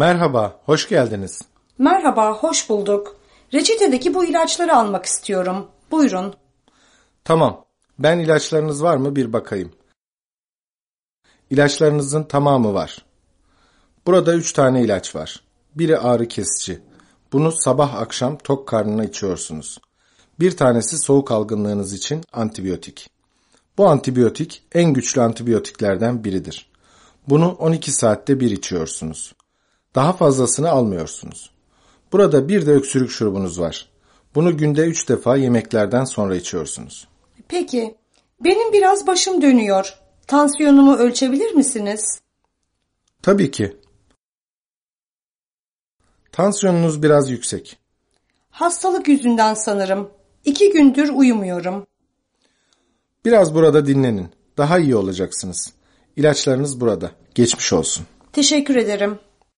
Merhaba, hoş geldiniz. Merhaba, hoş bulduk. Reçetedeki bu ilaçları almak istiyorum. Buyurun. Tamam, ben ilaçlarınız var mı bir bakayım. İlaçlarınızın tamamı var. Burada üç tane ilaç var. Biri ağrı kesici. Bunu sabah akşam tok karnına içiyorsunuz. Bir tanesi soğuk algınlığınız için antibiyotik. Bu antibiyotik en güçlü antibiyotiklerden biridir. Bunu 12 saatte bir içiyorsunuz. Daha fazlasını almıyorsunuz. Burada bir de öksürük şurubunuz var. Bunu günde 3 defa yemeklerden sonra içiyorsunuz. Peki, benim biraz başım dönüyor. Tansiyonumu ölçebilir misiniz? Tabii ki. Tansiyonunuz biraz yüksek. Hastalık yüzünden sanırım. İki gündür uyumuyorum. Biraz burada dinlenin. Daha iyi olacaksınız. İlaçlarınız burada. Geçmiş olsun. Teşekkür ederim.